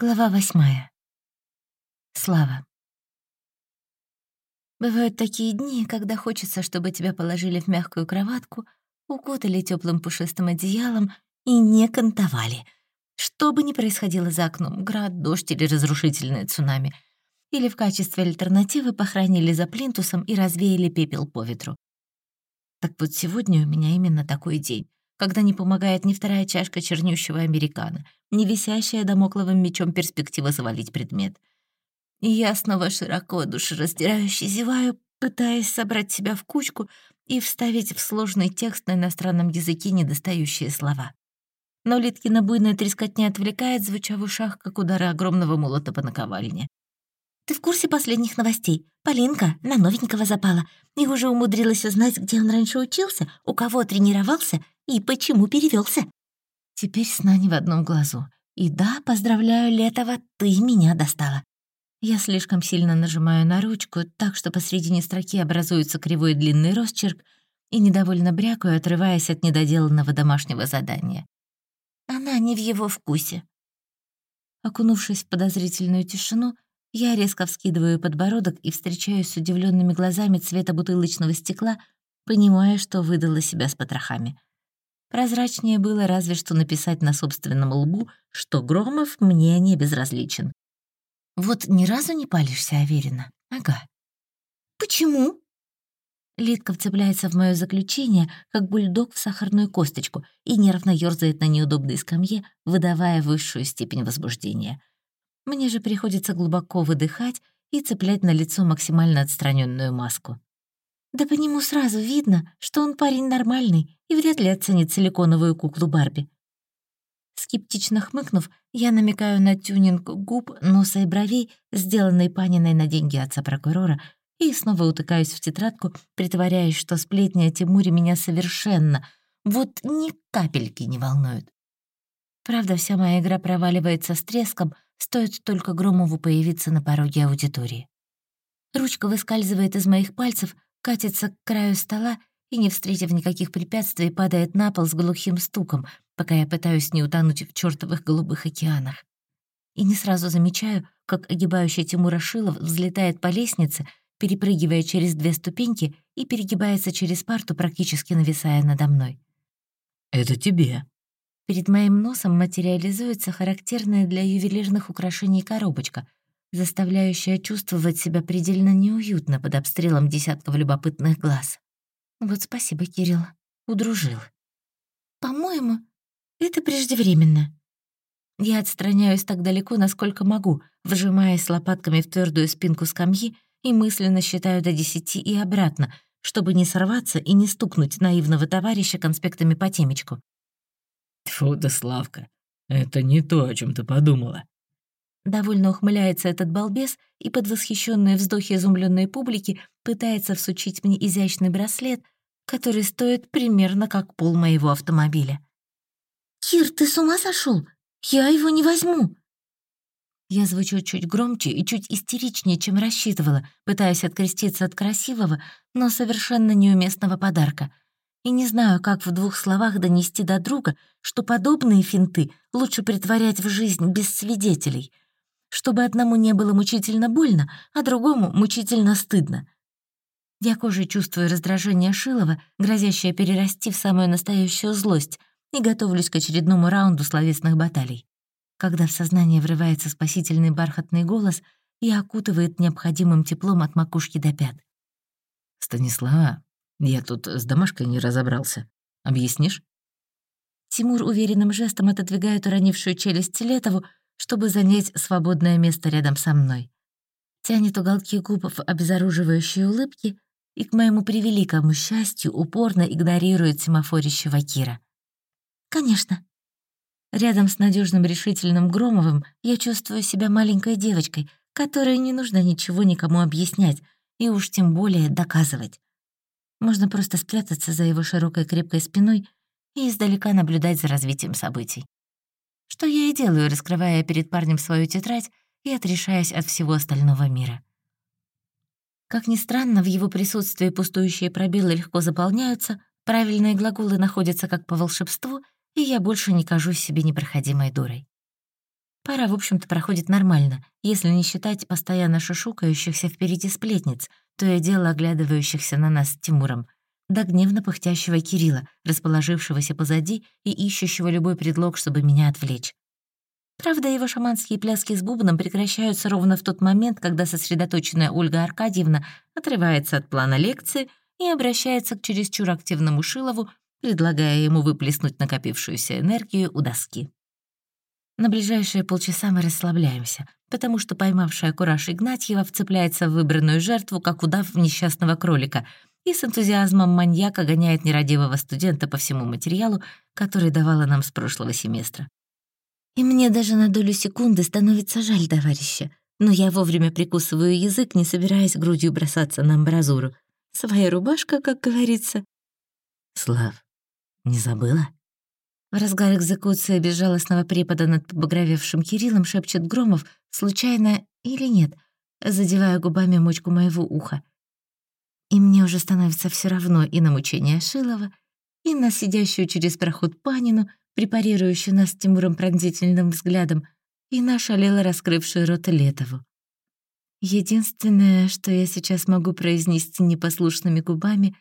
Глава восьмая. Слава. Бывают такие дни, когда хочется, чтобы тебя положили в мягкую кроватку, укутали теплым пушистым одеялом и не кантовали. Что бы ни происходило за окном, град, дождь или разрушительное цунами. Или в качестве альтернативы похоронили за плинтусом и развеяли пепел по ветру. Так вот сегодня у меня именно такой день когда не помогает ни вторая чашка чернющего американо, ни висящая домокловым мечом перспектива завалить предмет. И я снова широко душераздирающе зеваю, пытаясь собрать себя в кучку и вставить в сложный текст на иностранном языке недостающие слова. Но Литкина буйная трескотня отвлекает, звуча в ушах, как удары огромного молота по наковальне. «Ты в курсе последних новостей? Полинка на новенького запала и уже умудрилась узнать, где он раньше учился, у кого тренировался и почему перевелся. Теперь сна не в одном глазу. И да, поздравляю, Летова, ты меня достала. Я слишком сильно нажимаю на ручку, так что посредине строки образуется кривой длинный росчерк и недовольно брякаю, отрываясь от недоделанного домашнего задания. Она не в его вкусе. Окунувшись в подозрительную тишину, я резко вскидываю подбородок и встречаюсь с удивленными глазами цвета бутылочного стекла, понимая, что выдала себя с потрохами. Прозрачнее было разве что написать на собственном лбу, что Громов мне не безразличен. Вот ни разу не палишься, Аверина. Ага. Почему? Литка вцепляется в мое заключение, как бульдог в сахарную косточку, и нервно ёрзает на неудобной скамье, выдавая высшую степень возбуждения. Мне же приходится глубоко выдыхать и цеплять на лицо максимально отстраненную маску. Да по нему сразу видно, что он парень нормальный и вряд ли оценит силиконовую куклу Барби. Скептично хмыкнув, я намекаю на тюнинг губ, носа и бровей, сделанный Паниной на деньги отца прокурора, и снова утыкаюсь в тетрадку, притворяясь, что сплетни о Тимуре меня совершенно, вот ни капельки не волнуют. Правда, вся моя игра проваливается с треском, стоит только Громову появиться на пороге аудитории. Ручка выскальзывает из моих пальцев, катится к краю стола и, не встретив никаких препятствий, падает на пол с глухим стуком, пока я пытаюсь не утонуть в чертовых голубых океанах. И не сразу замечаю, как огибающий Тимура Шилов взлетает по лестнице, перепрыгивая через две ступеньки и перегибается через парту, практически нависая надо мной. «Это тебе». Перед моим носом материализуется характерная для ювелирных украшений коробочка — заставляющая чувствовать себя предельно неуютно под обстрелом десятков любопытных глаз. Вот спасибо, Кирилл, удружил. По-моему, это преждевременно. Я отстраняюсь так далеко, насколько могу, вжимаясь лопатками в твердую спинку скамьи и мысленно считаю до десяти и обратно, чтобы не сорваться и не стукнуть наивного товарища конспектами по темечку. Тьфу да, Славка, это не то, о чем ты подумала. Довольно ухмыляется этот балбес и под восхищенные вздохи изумленной публики пытается всучить мне изящный браслет, который стоит примерно как пол моего автомобиля. «Кир, ты с ума сошел? Я его не возьму!» Я звучу чуть громче и чуть истеричнее, чем рассчитывала, пытаясь откреститься от красивого, но совершенно неуместного подарка. И не знаю, как в двух словах донести до друга, что подобные финты лучше притворять в жизнь без свидетелей — чтобы одному не было мучительно больно, а другому мучительно стыдно. Я кожей чувствую раздражение Шилова, грозящее перерасти в самую настоящую злость, и готовлюсь к очередному раунду словесных баталий. Когда в сознание врывается спасительный бархатный голос и окутывает необходимым теплом от макушки до пят. «Станислава, я тут с домашкой не разобрался. Объяснишь?» Тимур уверенным жестом отодвигает уронившую челюсть Летову, чтобы занять свободное место рядом со мной. Тянет уголки губ в обезоруживающие улыбки и, к моему превеликому счастью, упорно игнорирует семафорящего Кира. «Конечно». Рядом с надежным решительным Громовым я чувствую себя маленькой девочкой, которой не нужно ничего никому объяснять и уж тем более доказывать. Можно просто спрятаться за его широкой крепкой спиной и издалека наблюдать за развитием событий. Что я и делаю, раскрывая перед парнем свою тетрадь и отрешаясь от всего остального мира. Как ни странно, в его присутствии пустующие пробелы легко заполняются, правильные глаголы находятся как по волшебству, и я больше не кажусь себе непроходимой дурой. Пара, в общем-то, проходит нормально, если не считать постоянно шушукающихся впереди сплетниц, то и дело оглядывающихся на нас с Тимуром, до гневно пыхтящего Кирилла, расположившегося позади и ищущего любой предлог, чтобы меня отвлечь. Правда, его шаманские пляски с бубном прекращаются ровно в тот момент, когда сосредоточенная Ольга Аркадьевна отрывается от плана лекции и обращается к чересчур активному Шилову, предлагая ему выплеснуть накопившуюся энергию у доски. На ближайшие полчаса мы расслабляемся, потому что поймавшая кураж Игнатьева вцепляется в выбранную жертву, как удав в несчастного кролика, и с энтузиазмом маньяка гоняет нерадивого студента по всему материалу, который давала нам с прошлого семестра. И мне даже на долю секунды становится жаль товарища, но я вовремя прикусываю язык, не собираясь грудью бросаться на амбразуру. Своя рубашка, как говорится. «Слав, не забыла?» В разгар экзекуции безжалостного препода над побагровевшим Кириллом шепчет Громов, случайно или нет, задевая губами мочку моего уха. Мне уже становится все равно и на мучение Шилова, и на сидящую через проход Панину, препарирующую нас Тимуром пронзительным взглядом, и на шалело раскрывшую рот Летову. Единственное, что я сейчас могу произнести непослушными губами,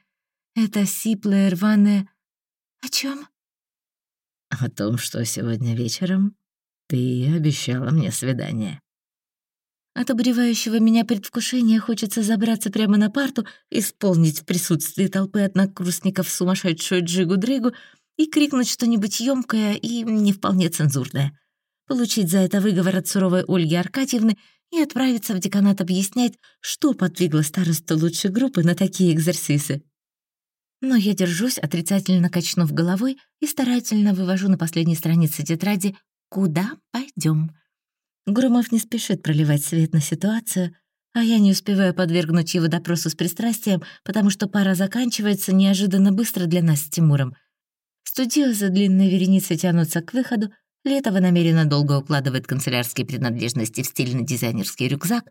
это сиплое, рваное «О чем? О том, что сегодня вечером ты обещала мне свидание. От обуревающего меня предвкушения хочется забраться прямо на парту, исполнить в присутствии толпы однокурсников сумасшедшую джигу-дрыгу и крикнуть что-нибудь ёмкое и не вполне цензурное. Получить за это выговор от суровой Ольги Аркадьевны и отправиться в деканат объяснять, что подвигло старосту лучшей группы на такие экзерсисы. Но я держусь, отрицательно качнув головой и старательно вывожу на последней странице тетради «Куда пойдем? Громов не спешит проливать свет на ситуацию, а я не успеваю подвергнуть его допросу с пристрастием, потому что пара заканчивается неожиданно быстро для нас с Тимуром. Студиозы длинной вереницы тянутся к выходу, Летова намеренно долго укладывает канцелярские принадлежности в стильный дизайнерский рюкзак,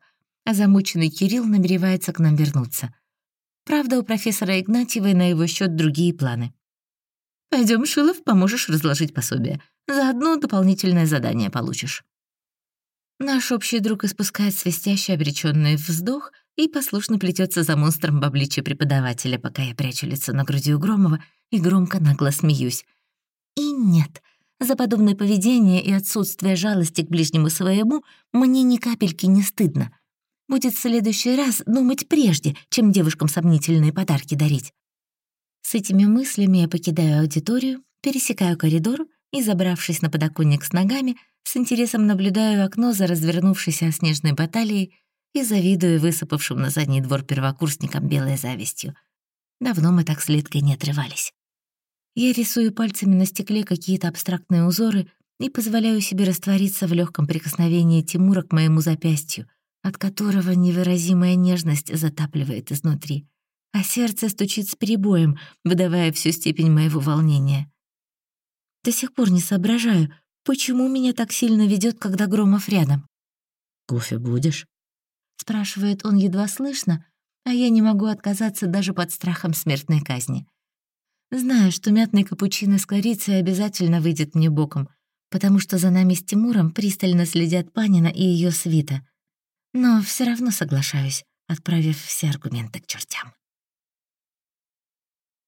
а замученный Кирилл намеревается к нам вернуться — Правда, у профессора Игнатьевой на его счет другие планы. Пойдем, Шилов, поможешь разложить пособие. Заодно дополнительное задание получишь». Наш общий друг испускает свистящий обреченный вздох и послушно плетется за монстром в обличье преподавателя, пока я прячу лицо на груди у Громова и громко нагло смеюсь. И нет, за подобное поведение и отсутствие жалости к ближнему своему мне ни капельки не стыдно. Будет в следующий раз думать прежде, чем девушкам сомнительные подарки дарить. С этими мыслями я покидаю аудиторию, пересекаю коридор и, забравшись на подоконник с ногами, с интересом наблюдаю окно за развернувшейся снежной баталией и завидую высыпавшим на задний двор первокурсникам белой завистью. Давно мы так с Литкой не отрывались. Я рисую пальцами на стекле какие-то абстрактные узоры и позволяю себе раствориться в легком прикосновении Тимура к моему запястью — от которого невыразимая нежность затапливает изнутри, а сердце стучит с перебоем, выдавая всю степень моего волнения. До сих пор не соображаю, почему меня так сильно ведет, когда Громов рядом. «Кофе будешь?» — спрашивает он едва слышно, а я не могу отказаться даже под страхом смертной казни. Знаю, что мятный капучино с корицей обязательно выйдет мне боком, потому что за нами с Тимуром пристально следят Панина и ее свита — но все равно соглашаюсь, отправив все аргументы к чертям.